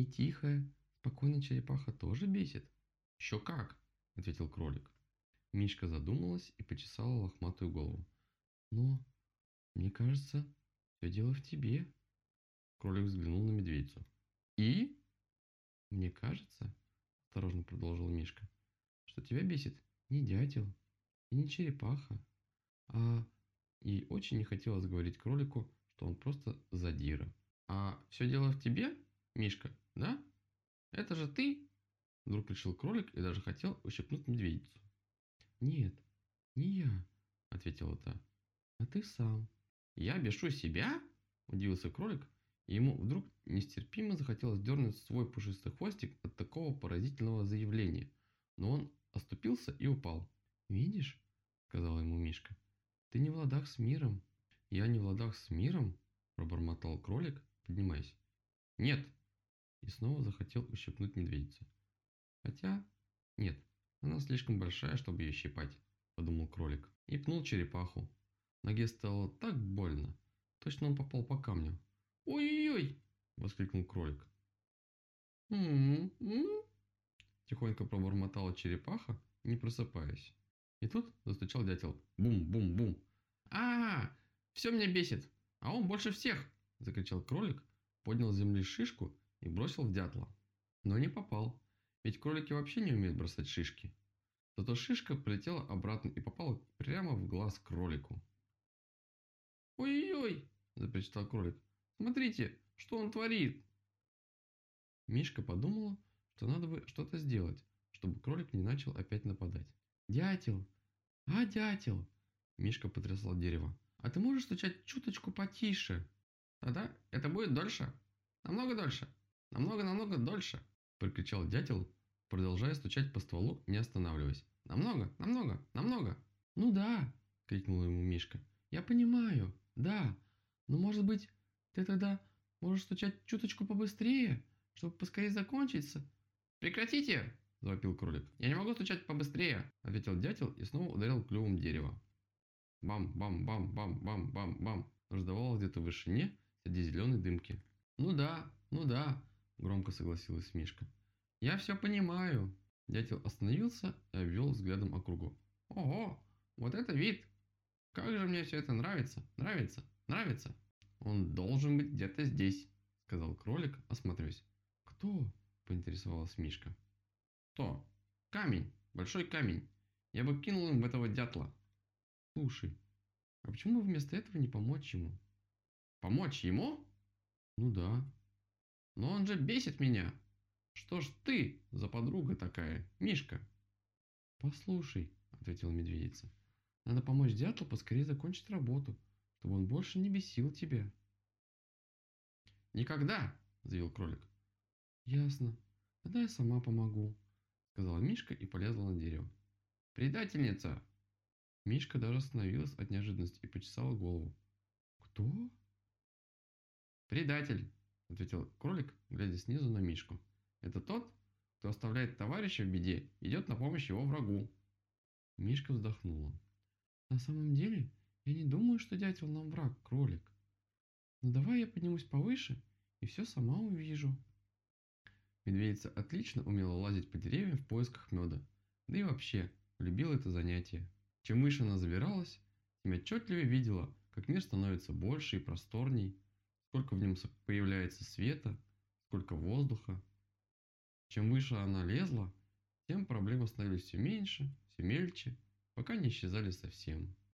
И тихая, спокойная черепаха тоже бесит? Еще как, ответил кролик. Мишка задумалась и почесала лохматую голову. Но, мне кажется, все дело в тебе. Кролик взглянул на медведицу. И? Мне кажется, осторожно продолжил Мишка, что тебя бесит не дятел и не черепаха, а ей очень не хотелось говорить кролику, что он просто задира. А все дело в тебе, Мишка, да? Это же ты? Вдруг решил кролик и даже хотел ущипнуть медведицу. Нет, не я, ответила та, а ты сам. Я бешу себя? Удивился кролик, и ему вдруг нестерпимо захотелось дернуть свой пушистый хвостик от такого поразительного заявления. Но он оступился и упал. «Видишь?» – сказал ему Мишка. «Ты не в ладах с миром». «Я не в ладах с миром?» – пробормотал кролик, поднимаясь. «Нет!» И снова захотел ущипнуть медведицу. «Хотя, нет, она слишком большая, чтобы ее щипать», – подумал кролик. И пнул черепаху. Ноге стало так больно. Точно он попал по камню. «Ой-ой-ой!» – воскликнул кролик. «М-м-м!» Тихонько пробормотала черепаха, не просыпаясь. И тут застучал дятел. Бум-бум-бум. а, -а, -а Все меня бесит! А он больше всех!» Закричал кролик, поднял с земли шишку и бросил в дятла. Но не попал, ведь кролики вообще не умеют бросать шишки. Зато шишка полетела обратно и попала прямо в глаз кролику. «Ой-ой-ой!» – запричитал кролик. «Смотрите, что он творит!» Мишка подумала, что надо бы что-то сделать, чтобы кролик не начал опять нападать. «Дятел! А, дятел!» Мишка потрясал дерево. «А ты можешь стучать чуточку потише?» «Тогда это будет дольше. Намного дольше. Намного-намного дольше!» Прокричал дятел, продолжая стучать по стволу, не останавливаясь. «Намного, намного, намного!» «Ну да!» – крикнул ему Мишка. «Я понимаю, да. Но может быть, ты тогда можешь стучать чуточку побыстрее, чтобы поскорее закончиться?» «Прекратите!» – завопил кролик. «Я не могу стучать побыстрее!» – ответил дятел и снова ударил клювом дерево. Бам-бам-бам-бам-бам-бам-бам раздавалось где-то в вышине среди зеленой дымки. «Ну да, ну да!» – громко согласилась Мишка. «Я все понимаю!» Дятел остановился и обвел взглядом округу. «Ого, вот это вид! Как же мне все это нравится, нравится, нравится!» «Он должен быть где-то здесь», – сказал кролик, осмотрюсь. «Кто?» поинтересовалась Мишка. «То! Камень! Большой камень! Я бы кинул им в этого дятла!» «Слушай, а почему вместо этого не помочь ему?» «Помочь ему?» «Ну да». «Но он же бесит меня!» «Что ж ты за подруга такая, Мишка?» «Послушай», — ответила медведица, — «надо помочь дятлу поскорее закончить работу, чтобы он больше не бесил тебя». «Никогда!» – заявил кролик. «Ясно. Тогда я сама помогу», – сказала Мишка и полезла на дерево. «Предательница!» Мишка даже остановилась от неожиданности и почесала голову. «Кто?» «Предатель!» – ответил кролик, глядя снизу на Мишку. «Это тот, кто оставляет товарища в беде, идет на помощь его врагу». Мишка вздохнула. «На самом деле, я не думаю, что дятел нам враг, кролик. Но давай я поднимусь повыше и все сама увижу». Медведица отлично умела лазить по деревьям в поисках меда, да и вообще любила это занятие. Чем выше она забиралась, тем отчетливее видела, как мир становится больше и просторней, сколько в нем появляется света, сколько воздуха. Чем выше она лезла, тем проблемы становились все меньше, все мельче, пока не исчезали совсем.